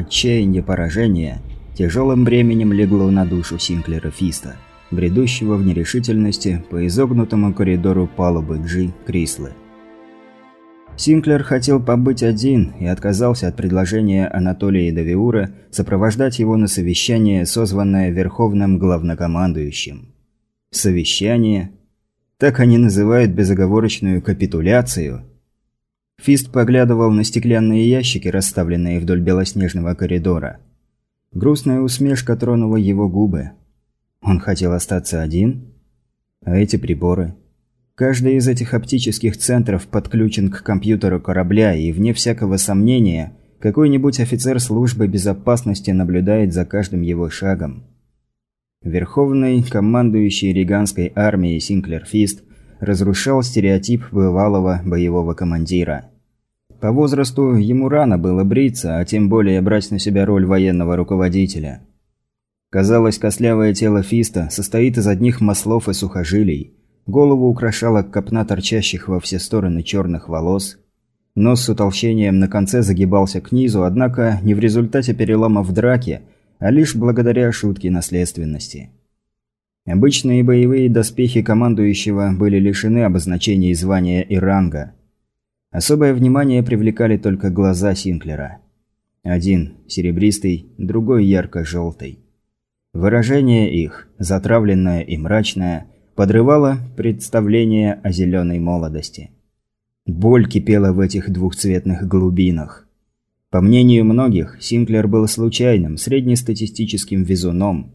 отчаяние поражения тяжелым бременем легло на душу Синклера Фиста, бредущего в нерешительности по изогнутому коридору палубы Джи Крислы. Синклер хотел побыть один и отказался от предложения Анатолия Давиура сопровождать его на совещание, созванное Верховным Главнокомандующим. Совещание? Так они называют безоговорочную капитуляцию? Фист поглядывал на стеклянные ящики, расставленные вдоль белоснежного коридора. Грустная усмешка тронула его губы. Он хотел остаться один? А эти приборы? Каждый из этих оптических центров подключен к компьютеру корабля, и, вне всякого сомнения, какой-нибудь офицер службы безопасности наблюдает за каждым его шагом. Верховный, командующий Риганской армией Синклер Фист разрушал стереотип бывалого боевого командира. По возрасту ему рано было бриться, а тем более брать на себя роль военного руководителя. Казалось, костлявое тело Фиста состоит из одних маслов и сухожилий – Голову украшала копна торчащих во все стороны черных волос. Нос с утолщением на конце загибался к низу, однако не в результате перелома в драке, а лишь благодаря шутке наследственности. Обычные боевые доспехи командующего были лишены обозначений звания и ранга. Особое внимание привлекали только глаза Синклера. Один – серебристый, другой – ярко-желтый. Выражение их, затравленное и мрачное – подрывало представление о зеленой молодости. Боль кипела в этих двухцветных глубинах. По мнению многих, Синклер был случайным, среднестатистическим везуном.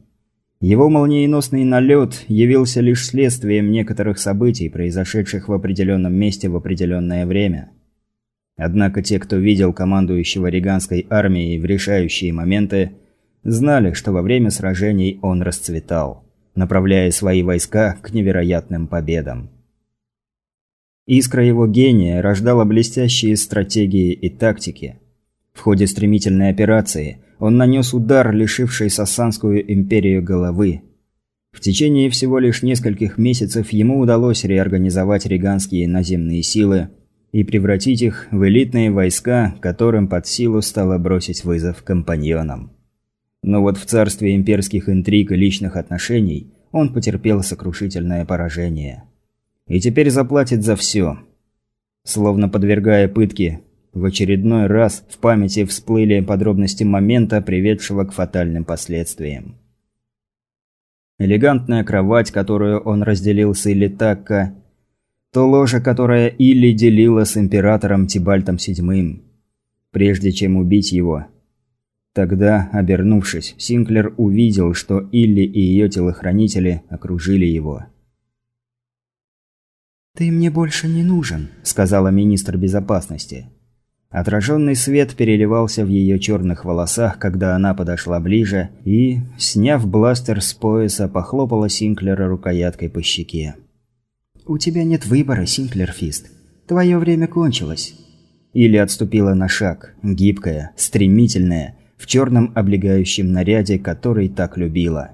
Его молниеносный налет явился лишь следствием некоторых событий, произошедших в определенном месте в определенное время. Однако те, кто видел командующего Риганской армией в решающие моменты, знали, что во время сражений он расцветал направляя свои войска к невероятным победам. Искра его гения рождала блестящие стратегии и тактики. В ходе стремительной операции он нанес удар, лишивший Сассанскую империю головы. В течение всего лишь нескольких месяцев ему удалось реорганизовать риганские наземные силы и превратить их в элитные войска, которым под силу стало бросить вызов компаньонам. Но вот в царстве имперских интриг и личных отношений он потерпел сокрушительное поражение. И теперь заплатит за все. Словно подвергая пытке, в очередной раз в памяти всплыли подробности момента, приведшего к фатальным последствиям. Элегантная кровать, которую он разделил с Илли Такка, то ложа, которое Илли делила с императором Тибальтом VII. Прежде чем убить его, Тогда, обернувшись, Синклер увидел, что Илли и ее телохранители окружили его. «Ты мне больше не нужен», – сказала министр безопасности. Отраженный свет переливался в ее черных волосах, когда она подошла ближе и, сняв бластер с пояса, похлопала Синклера рукояткой по щеке. «У тебя нет выбора, Синклер Фист. Твое время кончилось». Или отступила на шаг, гибкая, стремительная, в черном облегающем наряде, который так любила.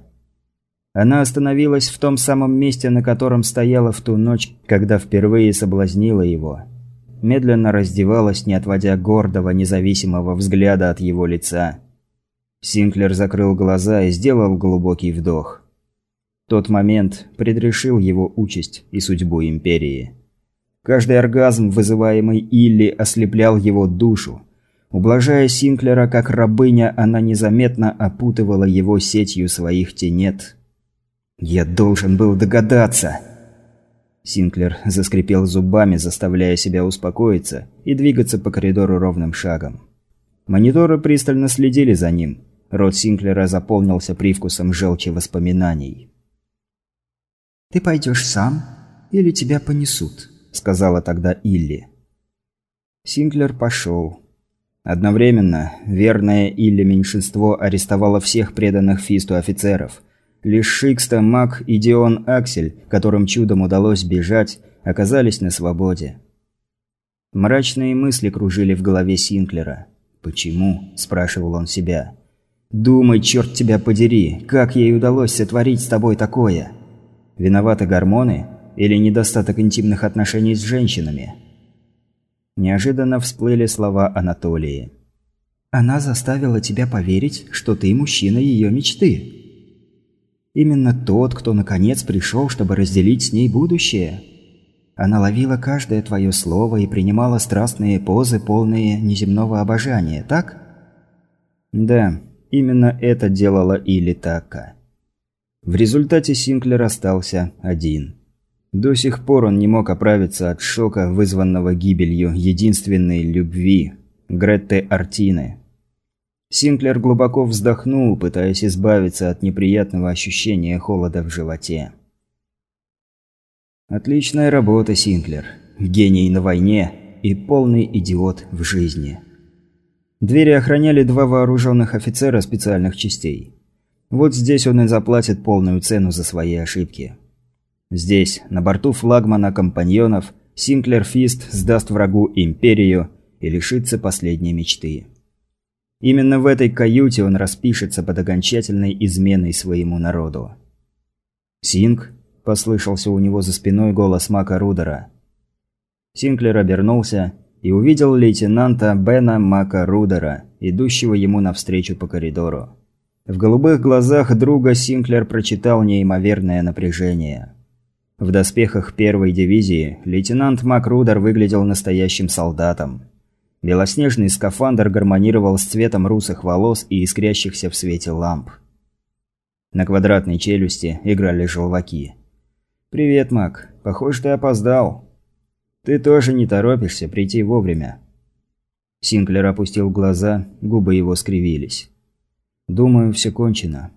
Она остановилась в том самом месте, на котором стояла в ту ночь, когда впервые соблазнила его. Медленно раздевалась, не отводя гордого, независимого взгляда от его лица. Синклер закрыл глаза и сделал глубокий вдох. Тот момент предрешил его участь и судьбу Империи. Каждый оргазм, вызываемый Илли, ослеплял его душу, Ублажая Синклера как рабыня, она незаметно опутывала его сетью своих тенет. «Я должен был догадаться!» Синклер заскрипел зубами, заставляя себя успокоиться и двигаться по коридору ровным шагом. Мониторы пристально следили за ним. Рот Синклера заполнился привкусом желчи воспоминаний. «Ты пойдешь сам или тебя понесут?» – сказала тогда Илли. Синклер пошел. Одновременно, верное или меньшинство арестовало всех преданных Фисту офицеров. Лишь Шикста, Мак и Дион Аксель, которым чудом удалось бежать, оказались на свободе. Мрачные мысли кружили в голове Синклера. «Почему?» – спрашивал он себя. «Думай, черт тебя подери, как ей удалось сотворить с тобой такое? Виноваты гормоны? Или недостаток интимных отношений с женщинами?» Неожиданно всплыли слова Анатолии. Она заставила тебя поверить, что ты мужчина ее мечты. Именно тот, кто наконец пришел, чтобы разделить с ней будущее. Она ловила каждое твое слово и принимала страстные позы, полные неземного обожания, так? Да, именно это делала Или. В результате Синклер остался один. До сих пор он не мог оправиться от шока, вызванного гибелью единственной любви – Гретты Артины. Синклер глубоко вздохнул, пытаясь избавиться от неприятного ощущения холода в животе. Отличная работа, Синклер. Гений на войне и полный идиот в жизни. Двери охраняли два вооруженных офицера специальных частей. Вот здесь он и заплатит полную цену за свои ошибки. Здесь, на борту флагмана компаньонов, Синклер Фист сдаст врагу Империю и лишится последней мечты. Именно в этой каюте он распишется под окончательной изменой своему народу. «Синг?» – послышался у него за спиной голос Мака Рудера. Синклер обернулся и увидел лейтенанта Бена Мака Рудера, идущего ему навстречу по коридору. В голубых глазах друга Синклер прочитал неимоверное напряжение. В доспехах первой дивизии лейтенант Мак Рудер выглядел настоящим солдатом. Белоснежный скафандр гармонировал с цветом русых волос и искрящихся в свете ламп. На квадратной челюсти играли желваки. «Привет, Мак. Похоже, ты опоздал. Ты тоже не торопишься прийти вовремя». Синклер опустил глаза, губы его скривились. «Думаю, все кончено.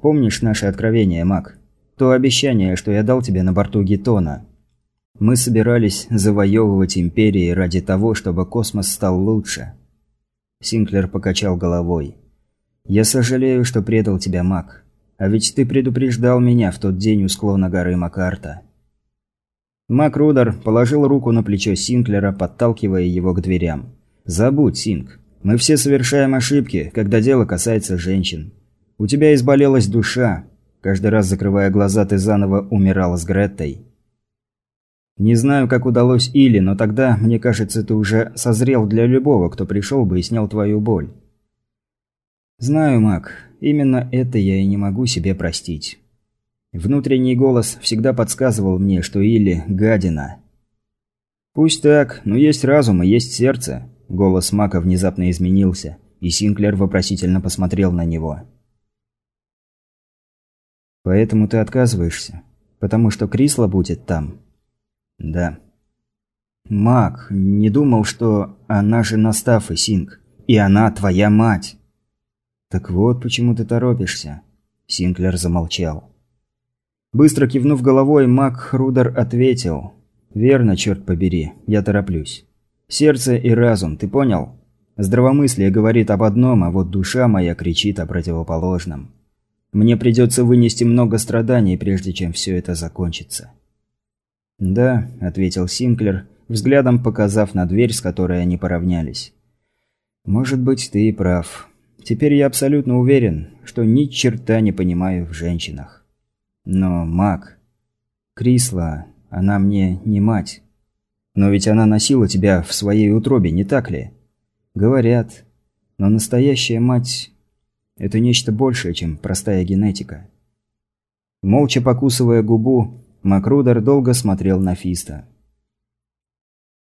Помнишь наше откровение, Мак? То обещание, что я дал тебе на борту Гетона?» Мы собирались завоевывать империи ради того, чтобы космос стал лучше. Синклер покачал головой. «Я сожалею, что предал тебя, Мак. А ведь ты предупреждал меня в тот день у склона горы Макарта». Мак Рудер положил руку на плечо Синклера, подталкивая его к дверям. «Забудь, Синк. Мы все совершаем ошибки, когда дело касается женщин. У тебя изболелась душа. Каждый раз, закрывая глаза, ты заново умирала с Греттой. Не знаю, как удалось Или, но тогда, мне кажется, ты уже созрел для любого, кто пришел бы и снял твою боль. Знаю, Мак, именно это я и не могу себе простить. Внутренний голос всегда подсказывал мне, что Или – гадина. Пусть так, но есть разум и есть сердце. Голос Мака внезапно изменился, и Синклер вопросительно посмотрел на него. «Поэтому ты отказываешься? Потому что Крисла будет там?» Да. Мак, не думал, что она жена Стаффы, Синг. И она твоя мать. Так вот, почему ты торопишься. Синклер замолчал. Быстро кивнув головой, Мак Хрудер ответил. «Верно, черт побери, я тороплюсь. Сердце и разум, ты понял? Здравомыслие говорит об одном, а вот душа моя кричит о противоположном. Мне придется вынести много страданий, прежде чем все это закончится». «Да», – ответил Синклер, взглядом показав на дверь, с которой они поравнялись. «Может быть, ты и прав. Теперь я абсолютно уверен, что ни черта не понимаю в женщинах. Но маг... Крисла, она мне не мать. Но ведь она носила тебя в своей утробе, не так ли? Говорят. Но настоящая мать – это нечто большее, чем простая генетика». Молча покусывая губу, Макрудер долго смотрел на Фиста.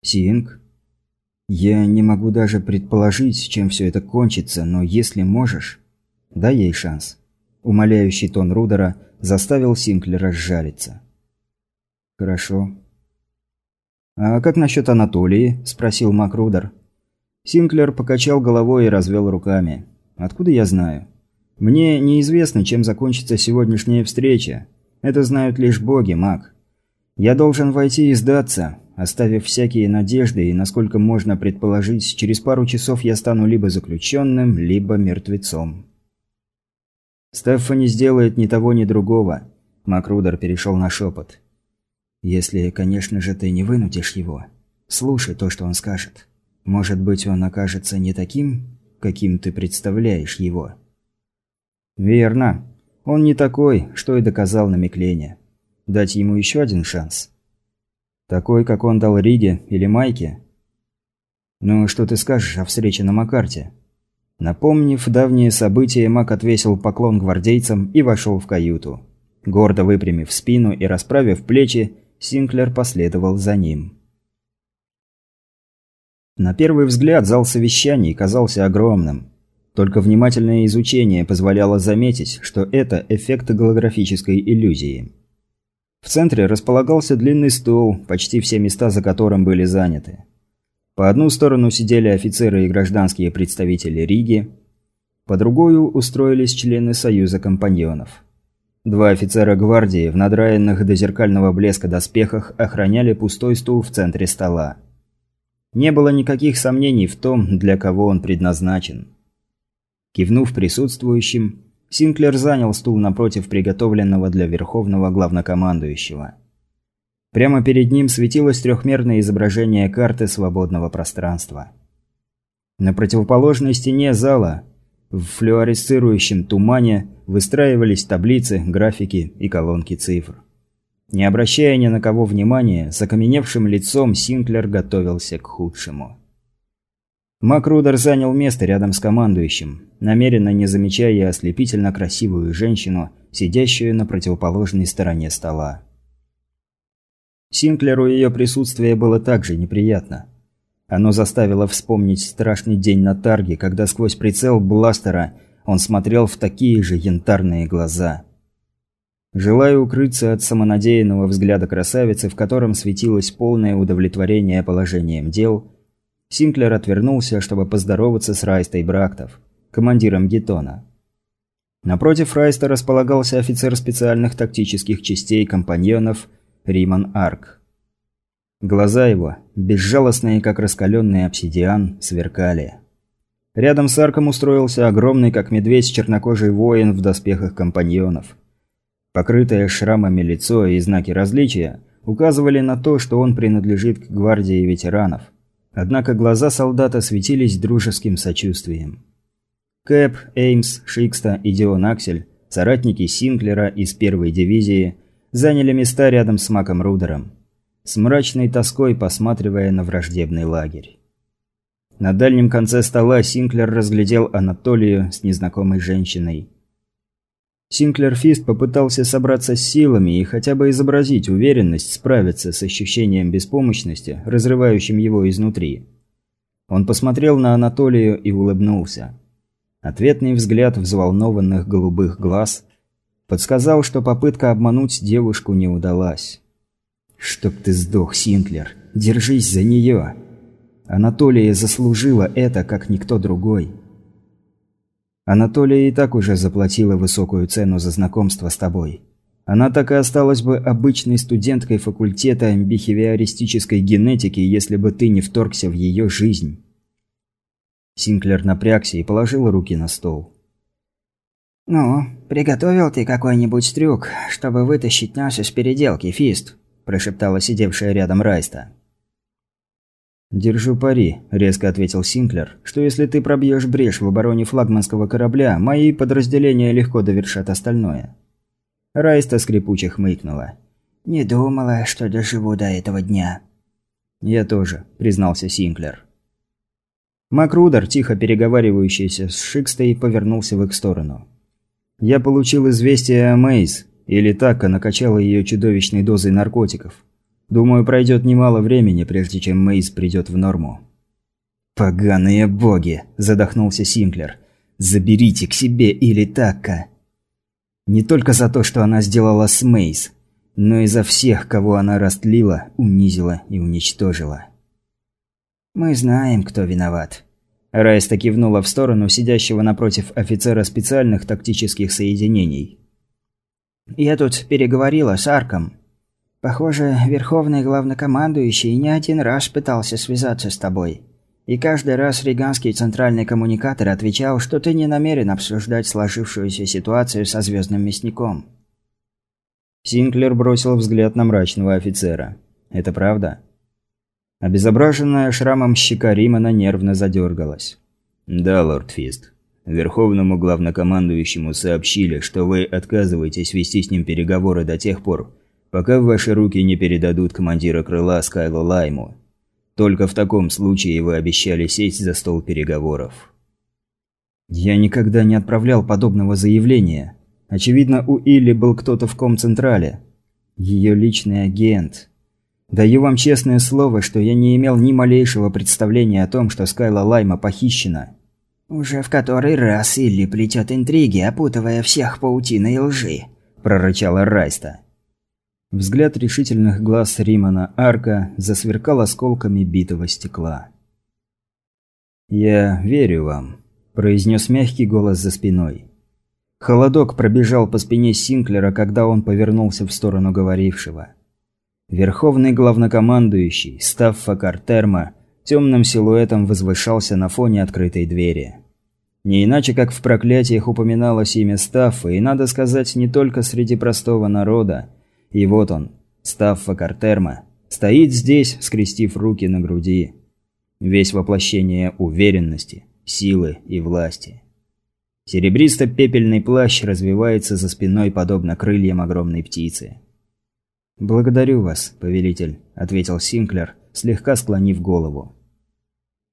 «Синг? Я не могу даже предположить, чем все это кончится, но если можешь, дай ей шанс». Умоляющий тон Рудера заставил Синклера сжалиться. «Хорошо». «А как насчет Анатолии?» – спросил Макрудер. Синклер покачал головой и развел руками. «Откуда я знаю? Мне неизвестно, чем закончится сегодняшняя встреча, это знают лишь боги, маг. Я должен войти и сдаться, оставив всякие надежды, и, насколько можно предположить, через пару часов я стану либо заключенным, либо мертвецом. Стефани сделает ни того, ни другого. Макрудер перешел на шепот. Если, конечно же, ты не вынудишь его. Слушай то, что он скажет. Может быть, он окажется не таким, каким ты представляешь его. Верно. Он не такой, что и доказал на Миклене. Дать ему еще один шанс. Такой, как он дал Риге или Майке? Ну, что ты скажешь о встрече на Макарте? Напомнив давние события, Мак отвесил поклон гвардейцам и вошел в каюту. Гордо выпрямив спину и расправив плечи, Синклер последовал за ним. На первый взгляд зал совещаний казался огромным. Только внимательное изучение позволяло заметить, что это эффект голографической иллюзии. В центре располагался длинный стол, почти все места за которым были заняты. По одну сторону сидели офицеры и гражданские представители Риги, по другую устроились члены Союза компаньонов. Два офицера гвардии в надраенных до зеркального блеска доспехах охраняли пустой стул в центре стола. Не было никаких сомнений в том, для кого он предназначен. Кивнув присутствующим, Синклер занял стул напротив приготовленного для верховного главнокомандующего. Прямо перед ним светилось трехмерное изображение карты свободного пространства. На противоположной стене зала, в флюоресцирующем тумане, выстраивались таблицы, графики и колонки цифр. Не обращая ни на кого внимания, с окаменевшим лицом Синклер готовился к худшему. Макрудер занял место рядом с командующим, намеренно не замечая ослепительно красивую женщину, сидящую на противоположной стороне стола. Синклеру ее присутствие было также неприятно. Оно заставило вспомнить страшный день на Тарге, когда сквозь прицел бластера он смотрел в такие же янтарные глаза – Желая укрыться от самонадеянного взгляда красавицы, в котором светилось полное удовлетворение положением дел, Синклер отвернулся, чтобы поздороваться с Райстой Брактов, командиром Гетона. Напротив Райста располагался офицер специальных тактических частей компаньонов Риман Арк. Глаза его, безжалостные, как раскаленный обсидиан, сверкали. Рядом с Арком устроился огромный, как медведь, чернокожий воин в доспехах компаньонов – Покрытое шрамами лицо и знаки различия указывали на то, что он принадлежит к гвардии ветеранов. Однако глаза солдата светились дружеским сочувствием. Кэп, Эймс, Шикста и Дион Аксель, соратники Синклера из первой дивизии, заняли места рядом с Маком Рудером, с мрачной тоской посматривая на враждебный лагерь. На дальнем конце стола Синклер разглядел Анатолию с незнакомой женщиной. Синклер Фист попытался собраться с силами и хотя бы изобразить уверенность справиться с ощущением беспомощности, разрывающим его изнутри. Он посмотрел на Анатолию и улыбнулся. Ответный взгляд взволнованных голубых глаз подсказал, что попытка обмануть девушку не удалась. «Чтоб ты сдох, Синклер! Держись за нее!» Анатолия заслужила это, как никто другой. Анатолия и так уже заплатила высокую цену за знакомство с тобой. Она так и осталась бы обычной студенткой факультета бихевиористической генетики, если бы ты не вторгся в ее жизнь. Синклер напрягся и положил руки на стол. «Ну, приготовил ты какой-нибудь трюк, чтобы вытащить нас из переделки, Фист?» – прошептала сидевшая рядом Райста. «Держу пари», – резко ответил Синклер, – «что если ты пробьешь брешь в обороне флагманского корабля, мои подразделения легко довершат остальное». Райста скрипуче хмыкнула. «Не думала, что доживу до этого дня». «Я тоже», – признался Синклер. Макрудер, тихо переговаривающийся с Шикстой, повернулся в их сторону. «Я получил известие о Мейз, или так, накачала ее чудовищной дозой наркотиков. Думаю, пройдет немало времени, прежде чем Мейс придет в норму. «Поганые боги!» – задохнулся Синклер. «Заберите к себе или Такка!» Не только за то, что она сделала с Мейс, но и за всех, кого она растлила, унизила и уничтожила. «Мы знаем, кто виноват». Райста кивнула в сторону сидящего напротив офицера специальных тактических соединений. «Я тут переговорила с Арком. Похоже, Верховный Главнокомандующий не один раз пытался связаться с тобой. И каждый раз Риганский центральный коммуникатор отвечал, что ты не намерен обсуждать сложившуюся ситуацию со Звездным Мясником. Синклер бросил взгляд на мрачного офицера. «Это правда?» Обезображенная шрамом щека Римана нервно задергалась. «Да, лорд Фист. Верховному главнокомандующему сообщили, что вы отказываетесь вести с ним переговоры до тех пор, пока в ваши руки не передадут командира крыла Скайло Лайму. Только в таком случае вы обещали сесть за стол переговоров. Я никогда не отправлял подобного заявления. Очевидно, у Илли был кто-то в Комцентрале. Ее личный агент. Даю вам честное слово, что я не имел ни малейшего представления о том, что Скайла Лайма похищена. «Уже в который раз Илли плетет интриги, опутывая всех паутиной лжи», – прорычала Райста. Взгляд решительных глаз Римана Арка засверкал осколками битого стекла. «Я верю вам», – произнес мягкий голос за спиной. Холодок пробежал по спине Синклера, когда он повернулся в сторону говорившего. Верховный главнокомандующий, Стаффа Картерма, темным силуэтом возвышался на фоне открытой двери. Не иначе, как в проклятиях упоминалось имя Стаффа, и, надо сказать, не только среди простого народа. И вот он, Стаффа Картерма, стоит здесь, скрестив руки на груди. Весь воплощение уверенности, силы и власти. Серебристо-пепельный плащ развивается за спиной, подобно крыльям огромной птицы. «Благодарю вас, повелитель», – ответил Синклер, слегка склонив голову.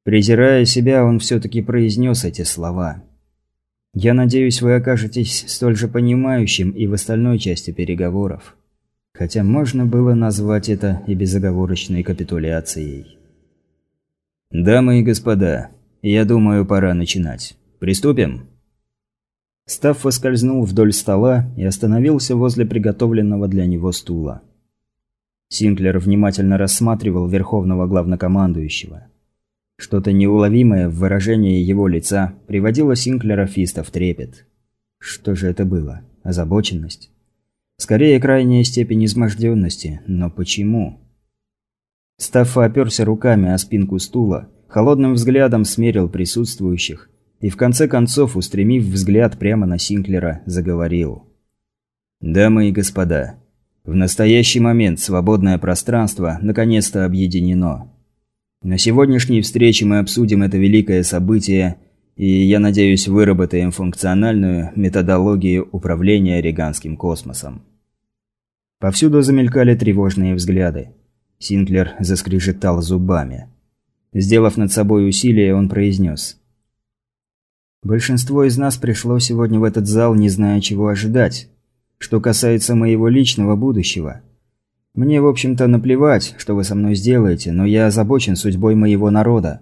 Презирая себя, он все-таки произнес эти слова. «Я надеюсь, вы окажетесь столь же понимающим и в остальной части переговоров. Хотя можно было назвать это и безоговорочной капитуляцией». «Дамы и господа, я думаю, пора начинать. Приступим?» Стаффа скользнул вдоль стола и остановился возле приготовленного для него стула. Синклер внимательно рассматривал верховного главнокомандующего. Что-то неуловимое в выражении его лица приводило Синклера Фиста в трепет. Что же это было? Озабоченность? Скорее, крайняя степень изможденности. Но почему? Стаффа оперся руками о спинку стула, холодным взглядом смерил присутствующих и в конце концов, устремив взгляд прямо на Синклера, заговорил. «Дамы и господа, в настоящий момент свободное пространство наконец-то объединено. На сегодняшней встрече мы обсудим это великое событие, и, я надеюсь, выработаем функциональную методологию управления Риганским космосом. Повсюду замелькали тревожные взгляды. Синклер заскрежетал зубами. Сделав над собой усилие, он произнес. «Большинство из нас пришло сегодня в этот зал, не зная, чего ожидать. Что касается моего личного будущего. Мне, в общем-то, наплевать, что вы со мной сделаете, но я озабочен судьбой моего народа.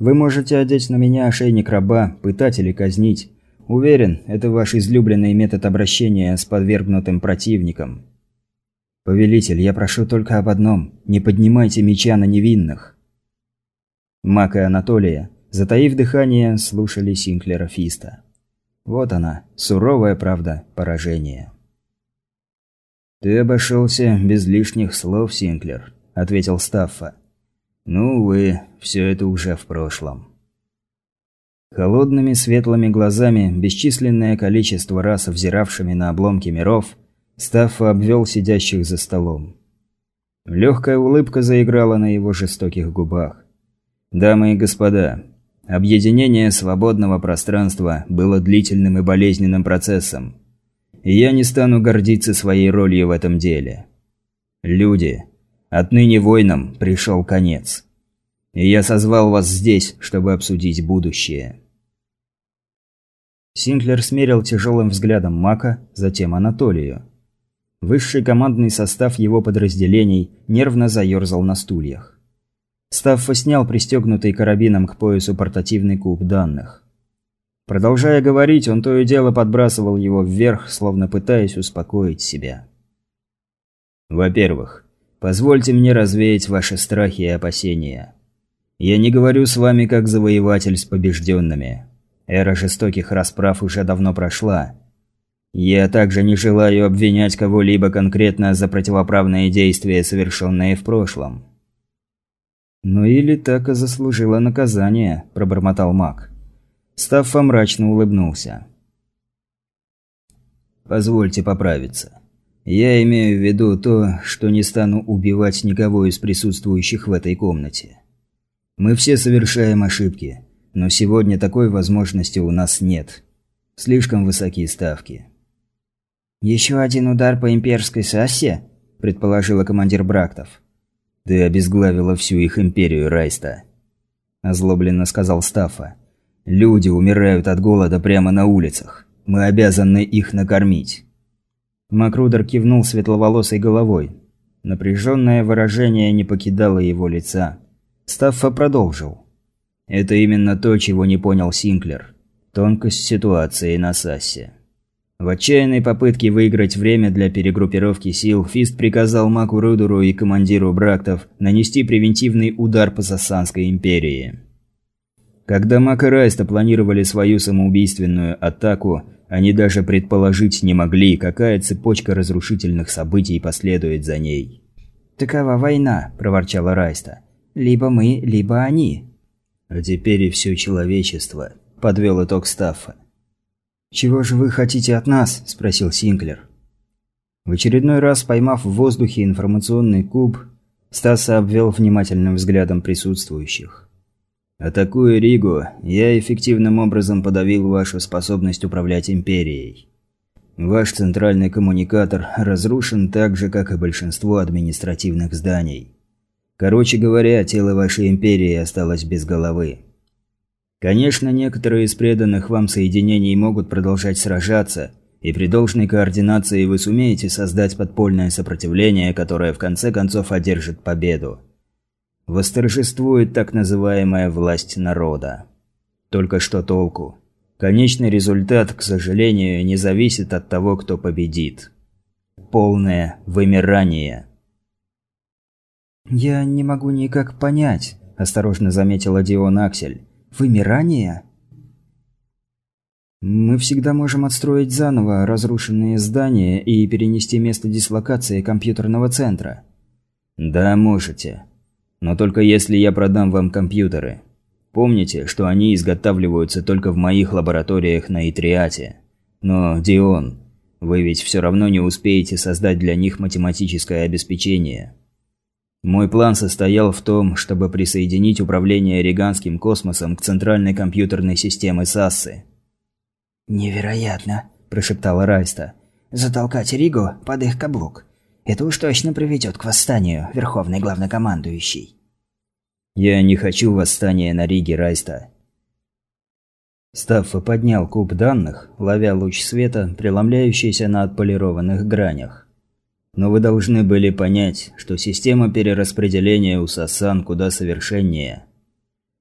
Вы можете одеть на меня ошейник раба, пытать или казнить. Уверен, это ваш излюбленный метод обращения с подвергнутым противником. Повелитель, я прошу только об одном – не поднимайте меча на невинных. Мак и Анатолия, затаив дыхание, слушали Синклера Фиста. Вот она, суровая правда поражения. «Ты обошелся без лишних слов, Синклер», – ответил Стаффа. «Ну, увы, все это уже в прошлом». Холодными светлыми глазами, бесчисленное количество раз взиравшими на обломки миров, Стаффа обвел сидящих за столом. Легкая улыбка заиграла на его жестоких губах. «Дамы и господа, Объединение свободного пространства было длительным и болезненным процессом. И я не стану гордиться своей ролью в этом деле. Люди, отныне войнам пришел конец. И я созвал вас здесь, чтобы обсудить будущее. Синклер смерил тяжелым взглядом Мака, затем Анатолию. Высший командный состав его подразделений нервно заерзал на стульях. Стаффа снял пристегнутый карабином к поясу портативный куб данных. Продолжая говорить, он то и дело подбрасывал его вверх, словно пытаясь успокоить себя. «Во-первых, позвольте мне развеять ваши страхи и опасения. Я не говорю с вами как завоеватель с побежденными. Эра жестоких расправ уже давно прошла. Я также не желаю обвинять кого-либо конкретно за противоправные действия, совершенные в прошлом. «Ну или так и заслужила наказание», – пробормотал маг. Стаффа мрачно улыбнулся. «Позвольте поправиться. Я имею в виду то, что не стану убивать никого из присутствующих в этой комнате. Мы все совершаем ошибки, но сегодня такой возможности у нас нет. Слишком высокие ставки». «Еще один удар по имперской сассе?» – предположила командир Брактов. «Ты обезглавила всю их империю, Райста», – озлобленно сказал Стаффа. Люди умирают от голода прямо на улицах. Мы обязаны их накормить». Макрудер кивнул светловолосой головой. Напряженное выражение не покидало его лица. Стаффа продолжил. «Это именно то, чего не понял Синклер. Тонкость ситуации на Сассе. В отчаянной попытке выиграть время для перегруппировки сил, Фист приказал Маку Рудуру и командиру Брактов нанести превентивный удар по Сассанской империи. Когда Мак и Райста планировали свою самоубийственную атаку, они даже предположить не могли, какая цепочка разрушительных событий последует за ней. «Такова война», – проворчала Райста. «Либо мы, либо они». «А теперь и все человечество», – подвел итог Стаффа. «Чего же вы хотите от нас?» – спросил Синклер. В очередной раз поймав в воздухе информационный куб, Стаса обвел внимательным взглядом присутствующих. Атакуя Ригу, я эффективным образом подавил вашу способность управлять Империей. Ваш центральный коммуникатор разрушен так же, как и большинство административных зданий. Короче говоря, тело вашей Империи осталось без головы. Конечно, некоторые из преданных вам соединений могут продолжать сражаться, и при должной координации вы сумеете создать подпольное сопротивление, которое в конце концов одержит победу восторжествует так называемая власть народа. Только что толку? Конечный результат, к сожалению, не зависит от того, кто победит. Полное вымирание. «Я не могу никак понять», – осторожно заметила Дион Аксель. «Вымирание?» «Мы всегда можем отстроить заново разрушенные здания и перенести место дислокации компьютерного центра». «Да, можете. Но только если я продам вам компьютеры. Помните, что они изготавливаются только в моих лабораториях на Итриате. Но, Дион, вы ведь все равно не успеете создать для них математическое обеспечение. Мой план состоял в том, чтобы присоединить управление Риганским космосом к центральной компьютерной системе САССы. «Невероятно», – прошептала Райста. «Затолкать Ригу под их каблук. Это уж точно приведет к восстанию, Верховный Главнокомандующий. Я не хочу восстания на Риге Райста. Стаффа поднял куб данных, ловя луч света, преломляющийся на отполированных гранях. Но вы должны были понять, что система перераспределения у Сасан куда совершеннее.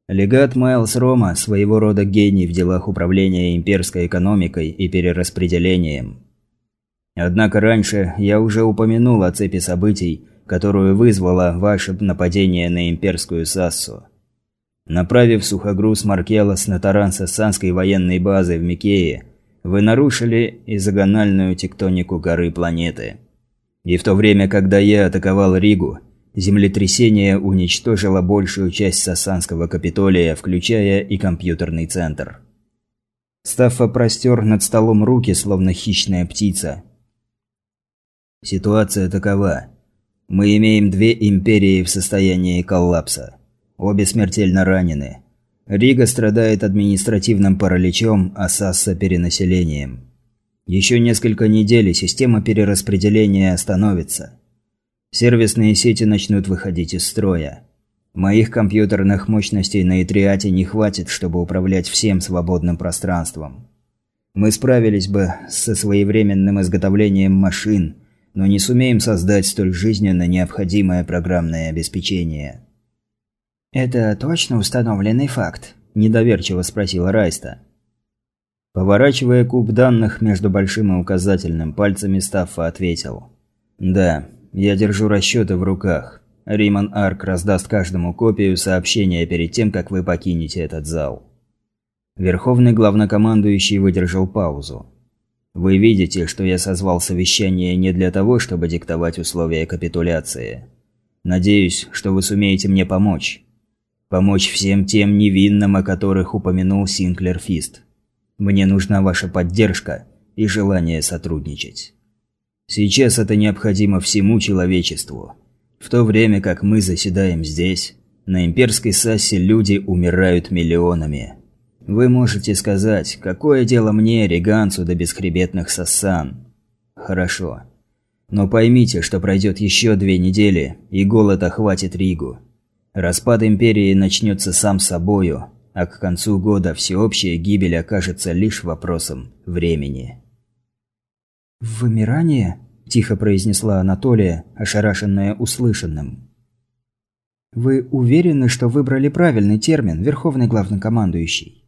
Легат Майлз Рома – своего рода гений в делах управления имперской экономикой и перераспределением. Однако раньше я уже упомянул о цепи событий, которую вызвало ваше нападение на имперскую Сассу. Направив сухогруз Маркелос на таран Сассанской военной базы в Микее, вы нарушили изогональную тектонику горы планеты. И в то время, когда я атаковал Ригу, землетрясение уничтожило большую часть Сассанского Капитолия, включая и компьютерный центр. Стаффа простер над столом руки, словно хищная птица – Ситуация такова. Мы имеем две империи в состоянии коллапса. Обе смертельно ранены. Рига страдает административным параличом, а Сасса – перенаселением. Еще несколько недель система перераспределения остановится. Сервисные сети начнут выходить из строя. Моих компьютерных мощностей на Итриате не хватит, чтобы управлять всем свободным пространством. Мы справились бы со своевременным изготовлением машин – но не сумеем создать столь жизненно необходимое программное обеспечение. «Это точно установленный факт?» – недоверчиво спросила Райста. Поворачивая куб данных между большим и указательным пальцами, Стаффа ответил. «Да, я держу расчеты в руках. Риман Арк раздаст каждому копию сообщения перед тем, как вы покинете этот зал». Верховный главнокомандующий выдержал паузу. Вы видите, что я созвал совещание не для того, чтобы диктовать условия капитуляции. Надеюсь, что вы сумеете мне помочь. Помочь всем тем невинным, о которых упомянул Синклер Фист. Мне нужна ваша поддержка и желание сотрудничать. Сейчас это необходимо всему человечеству. В то время как мы заседаем здесь, на имперской Сассе люди умирают миллионами. Вы можете сказать, какое дело мне, Реганцу, до бесхребетных сасан. Хорошо. Но поймите, что пройдет еще две недели, и голод охватит Ригу. Распад Империи начнется сам собою, а к концу года всеобщая гибель окажется лишь вопросом времени. «Вымирание?» – тихо произнесла Анатолия, ошарашенная услышанным. «Вы уверены, что выбрали правильный термин, Верховный Главнокомандующий?»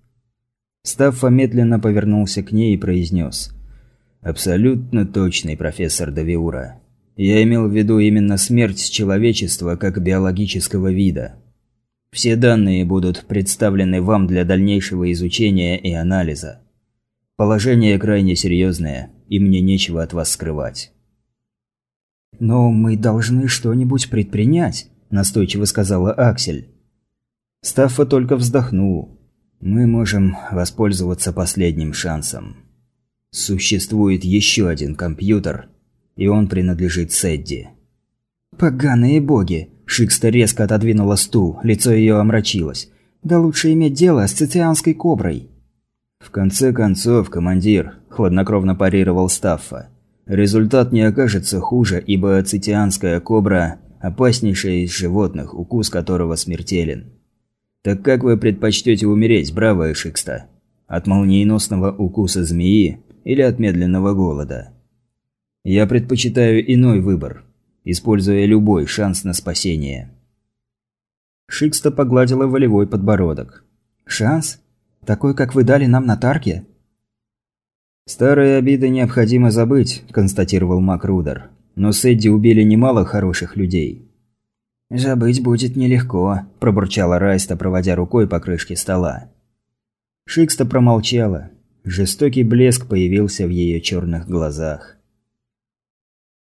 Стаффа медленно повернулся к ней и произнес. «Абсолютно точный, профессор Давиура. Я имел в виду именно смерть человечества как биологического вида. Все данные будут представлены вам для дальнейшего изучения и анализа. Положение крайне серьезное, и мне нечего от вас скрывать». «Но мы должны что-нибудь предпринять», – настойчиво сказала Аксель. Стаффа только вздохнул. «Мы можем воспользоваться последним шансом. Существует еще один компьютер, и он принадлежит Сэдди». «Поганые боги!» – Шикста резко отодвинула стул, лицо ее омрачилось. «Да лучше иметь дело с цицианской коброй». «В конце концов, командир», – хладнокровно парировал Стаффа. «Результат не окажется хуже, ибо цитианская кобра – опаснейшая из животных, укус которого смертелен. Так как вы предпочтете умереть, бравая Шикста? От молниеносного укуса змеи или от медленного голода?» «Я предпочитаю иной выбор, используя любой шанс на спасение». Шикста погладила волевой подбородок. «Шанс? Такой, как вы дали нам на Тарке?» «Старые обиды необходимо забыть», – констатировал Макрудер. «Но с Эдди убили немало хороших людей». «Забыть будет нелегко», – пробурчала Райста, проводя рукой по крышке стола. Шикста промолчала. Жестокий блеск появился в ее черных глазах.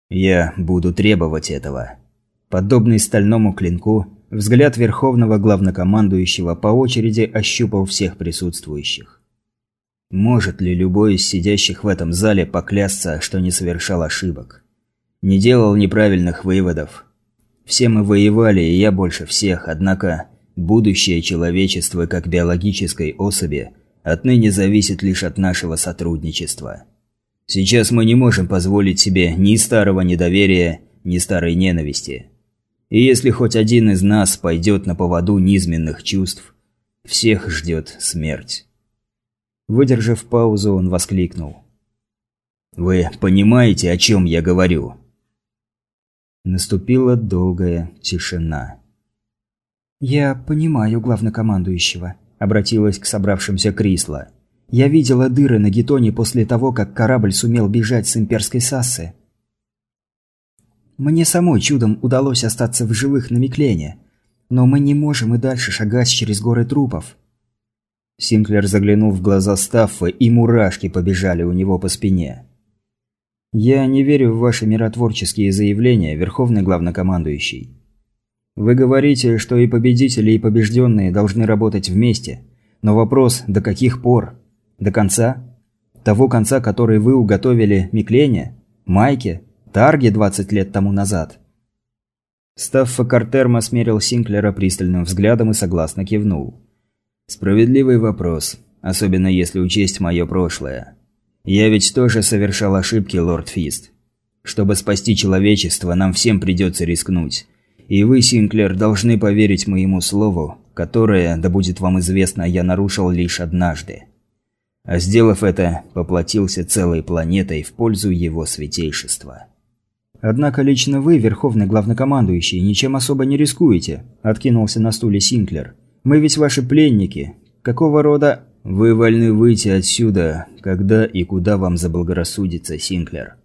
«Я буду требовать этого». Подобный стальному клинку, взгляд Верховного Главнокомандующего по очереди ощупал всех присутствующих. Может ли любой из сидящих в этом зале поклясться, что не совершал ошибок? Не делал неправильных выводов? Все мы воевали, и я больше всех, однако будущее человечества как биологической особи отныне зависит лишь от нашего сотрудничества. Сейчас мы не можем позволить себе ни старого недоверия, ни старой ненависти. И если хоть один из нас пойдет на поводу низменных чувств, всех ждет смерть. Выдержав паузу, он воскликнул. «Вы понимаете, о чем я говорю?» Наступила долгая тишина. «Я понимаю главнокомандующего», – обратилась к собравшимся Крисла. Я видела дыры на Гетоне после того, как корабль сумел бежать с имперской Сассы. Мне самой чудом удалось остаться в живых на Миклене, но мы не можем и дальше шагать через горы трупов. Синклер заглянул в глаза Стаффа, и мурашки побежали у него по спине. «Я не верю в ваши миротворческие заявления, Верховный Главнокомандующий. Вы говорите, что и победители, и побежденные должны работать вместе, но вопрос – до каких пор?» До конца? Того конца, который вы уготовили Миклене, Майке, Тарге 20 лет тому назад? Стаффа Картерма смерил Синклера пристальным взглядом и согласно кивнул. «Справедливый вопрос, особенно если учесть мое прошлое. Я ведь тоже совершал ошибки, лорд Фист. Чтобы спасти человечество, нам всем придется рискнуть. И вы, Синклер, должны поверить моему слову, которое, да будет вам известно, я нарушил лишь однажды а сделав это, поплатился целой планетой в пользу его святейшества. «Однако лично вы, Верховный Главнокомандующий, ничем особо не рискуете», – откинулся на стуле Синклер. «Мы ведь ваши пленники. Какого рода...» «Вы вольны выйти отсюда, когда и куда вам заблагорассудится, Синклер».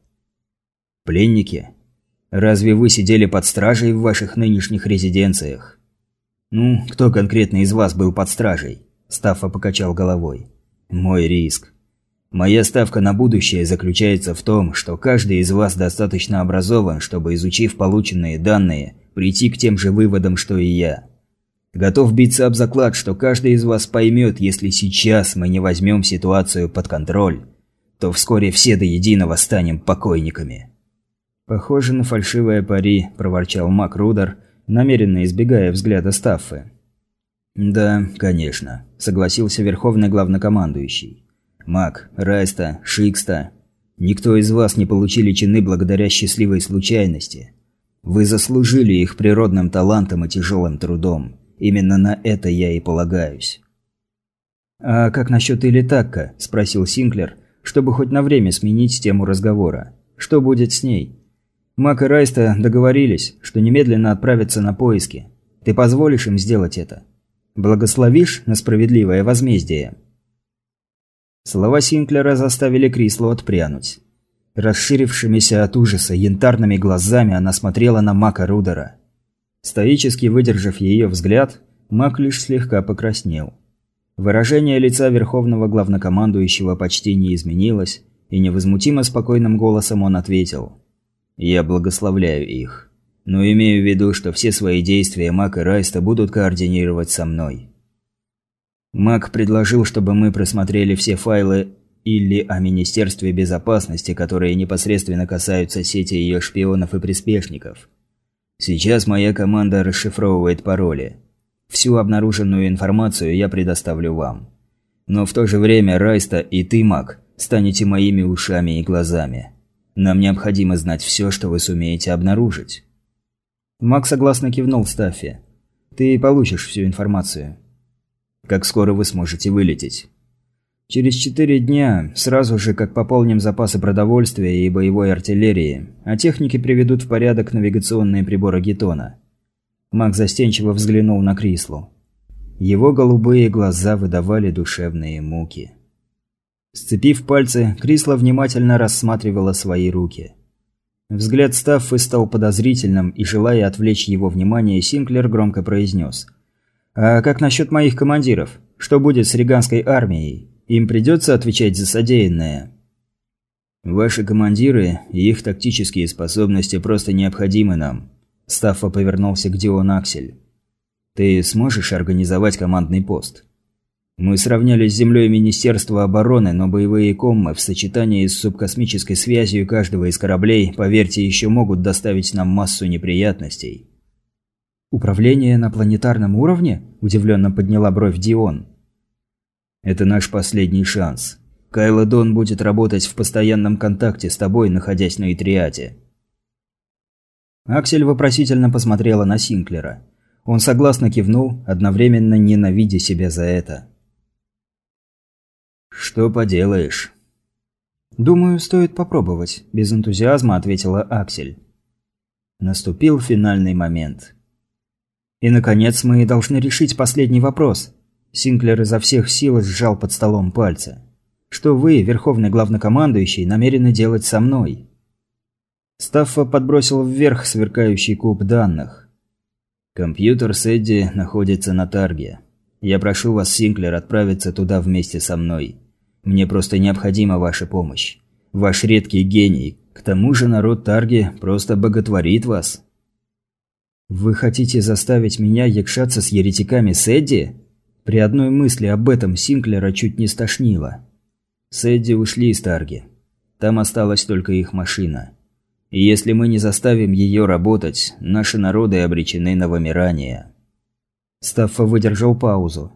«Пленники? Разве вы сидели под стражей в ваших нынешних резиденциях?» «Ну, кто конкретно из вас был под стражей?» Стаффа покачал головой. Мой риск. Моя ставка на будущее заключается в том, что каждый из вас достаточно образован, чтобы, изучив полученные данные, прийти к тем же выводам, что и я. Готов биться об заклад, что каждый из вас поймет, если сейчас мы не возьмем ситуацию под контроль, то вскоре все до единого станем покойниками. «Похоже на фальшивое пари», – проворчал Мак Рудер, намеренно избегая взгляда Стаффы. «Да, конечно», – согласился Верховный Главнокомандующий. «Мак, Райста, Шикста. Никто из вас не получили чины благодаря счастливой случайности. Вы заслужили их природным талантом и тяжелым трудом. Именно на это я и полагаюсь». «А как насчет Илитакка?» – спросил Синклер, чтобы хоть на время сменить тему разговора. «Что будет с ней?» Мак и Райста договорились, что немедленно отправятся на поиски. Ты позволишь им сделать это? Благословишь на справедливое возмездие?» Слова Синклера заставили Крислу отпрянуть. Расширившимися от ужаса янтарными глазами она смотрела на Мака Рудера. Стоически выдержав ее взгляд, Мак лишь слегка покраснел. Выражение лица верховного главнокомандующего почти не изменилось, и невозмутимо спокойным голосом он ответил «Я благословляю их, но имею в виду, что все свои действия Мак и Райста будут координировать со мной». Мак предложил, чтобы мы просмотрели все файлы или о Министерстве безопасности, которые непосредственно касаются сети ее шпионов и приспешников. Сейчас моя команда расшифровывает пароли. Всю обнаруженную информацию я предоставлю вам. Но в то же время Райста и ты, Мак, станете моими ушами и глазами. Нам необходимо знать все, что вы сумеете обнаружить. Мак согласно кивнул Стаффи. Ты получишь всю информацию. Как скоро вы сможете вылететь? Через четыре дня, сразу же как пополним запасы продовольствия и боевой артиллерии, а техники приведут в порядок навигационные приборы Гетона. Маг застенчиво взглянул на Крислу. Его голубые глаза выдавали душевные муки. Сцепив пальцы, Крисла внимательно рассматривала свои руки. Взгляд Стаффы стал подозрительным, и, желая отвлечь его внимание, Синклер громко произнес. «А как насчет моих командиров? Что будет с риганской армией?» Им придется отвечать за содеянное. Ваши командиры и их тактические способности просто необходимы нам. Стаффа повернулся к Дион Аксель. Ты сможешь организовать командный пост? Мы сравняли с землей Министерство обороны, но боевые коммы в сочетании с субкосмической связью каждого из кораблей, поверьте, еще могут доставить нам массу неприятностей. «Управление на планетарном уровне?» – удивленно подняла бровь Дион. Это наш последний шанс. Кайла Дон будет работать в постоянном контакте с тобой, находясь на Итриате. Аксель вопросительно посмотрела на Синклера. Он согласно кивнул, одновременно ненавидя себя за это. «Что поделаешь?» «Думаю, стоит попробовать», – без энтузиазма ответила Аксель. Наступил финальный момент. И, наконец, мы должны решить последний вопрос. Синклер изо всех сил сжал под столом пальцы. «Что вы, верховный главнокомандующий, намерены делать со мной?» Стаффа подбросил вверх сверкающий куб данных. «Компьютер Сэдди находится на Тарге. Я прошу вас, Синклер, отправиться туда вместе со мной. Мне просто необходима ваша помощь. Ваш редкий гений. К тому же народ Тарги просто боготворит вас». «Вы хотите заставить меня якшаться с еретиками Сэдди?» При одной мысли об этом Синклера чуть не стошнило. Сэдди ушли из Тарги. Там осталась только их машина. И если мы не заставим ее работать, наши народы обречены на вымирание. Стаффа выдержал паузу.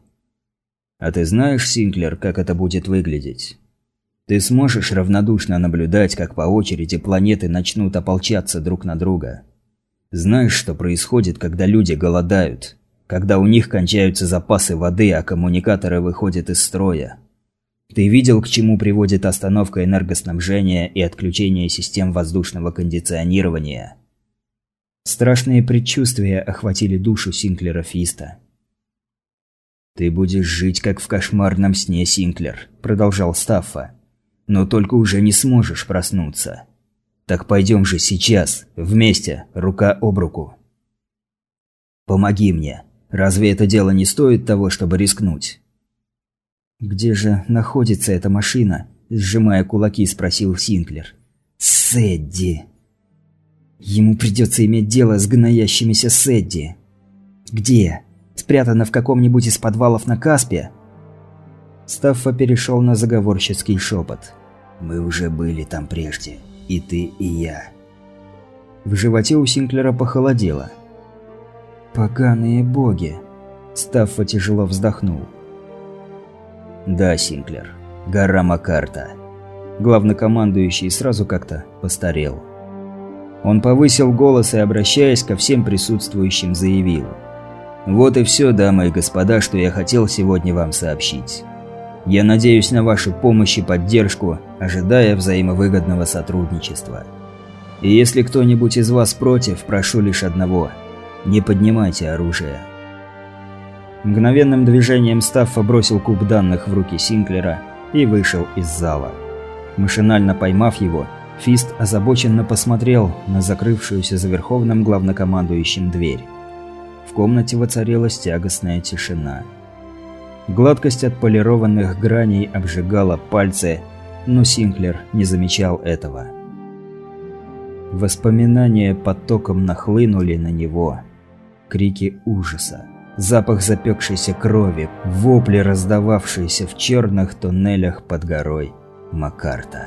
«А ты знаешь, Синклер, как это будет выглядеть? Ты сможешь равнодушно наблюдать, как по очереди планеты начнут ополчаться друг на друга? Знаешь, что происходит, когда люди голодают?» когда у них кончаются запасы воды, а коммуникаторы выходят из строя. Ты видел, к чему приводит остановка энергоснабжения и отключение систем воздушного кондиционирования? Страшные предчувствия охватили душу Синклера Фиста. «Ты будешь жить, как в кошмарном сне, Синклер», – продолжал Стаффа. «Но только уже не сможешь проснуться. Так пойдем же сейчас, вместе, рука об руку. Помоги мне. Разве это дело не стоит того, чтобы рискнуть? «Где же находится эта машина?» – сжимая кулаки, спросил Синклер. «Сэдди!» «Ему придется иметь дело с гноящимися Сэдди!» «Где? Спрятана в каком-нибудь из подвалов на Каспе?» Стаффа перешел на заговорческий шепот. «Мы уже были там прежде. И ты, и я». В животе у Синклера похолодело – «Поганые боги!» Стаффа тяжело вздохнул. «Да, Синклер. Гора Макарта». Главнокомандующий сразу как-то постарел. Он повысил голос и, обращаясь ко всем присутствующим, заявил. «Вот и все, дамы и господа, что я хотел сегодня вам сообщить. Я надеюсь на вашу помощь и поддержку, ожидая взаимовыгодного сотрудничества. И если кто-нибудь из вас против, прошу лишь одного – не поднимайте оружие. Мгновенным движением Стаффа бросил куб данных в руки Синклера и вышел из зала. Машинально поймав его, Фист озабоченно посмотрел на закрывшуюся за верховным главнокомандующим дверь. В комнате воцарилась тягостная тишина. Гладкость отполированных граней обжигала пальцы, но Синклер не замечал этого. Воспоминания потоком нахлынули на него. Крики ужаса, запах запекшейся крови, вопли, раздававшиеся в черных туннелях под горой Макарта.